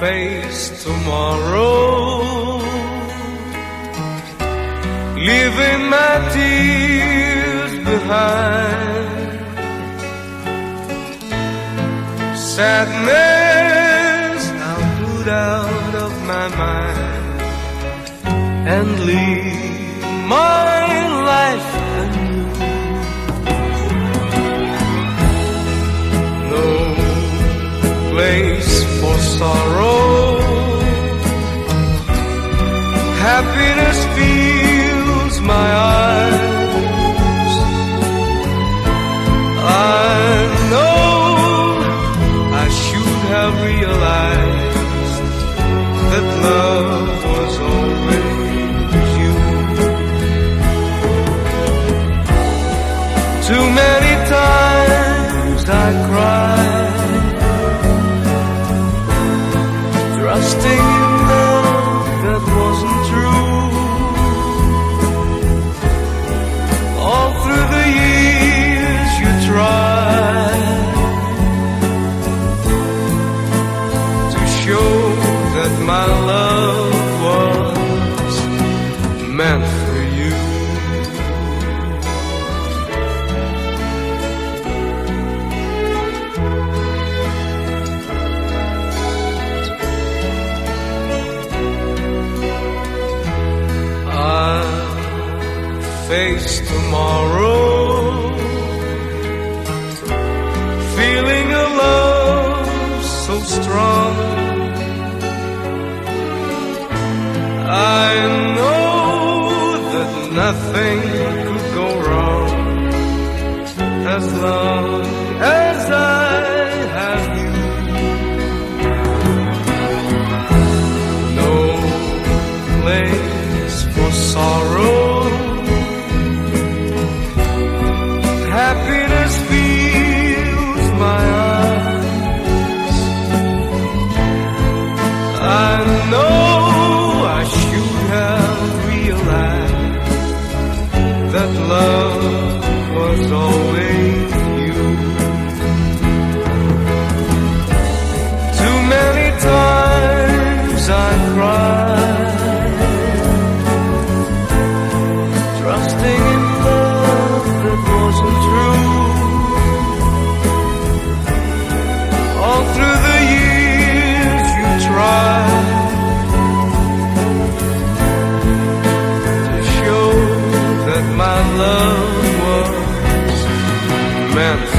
face tomorrow. Leaving my tears behind. Sadness I'll put out of my mind and leave my sorrow. Happiness feels my love was meant for you. I'll face tomorrow. Feeling a love so strong nothing could go wrong as long as I. love was. Meant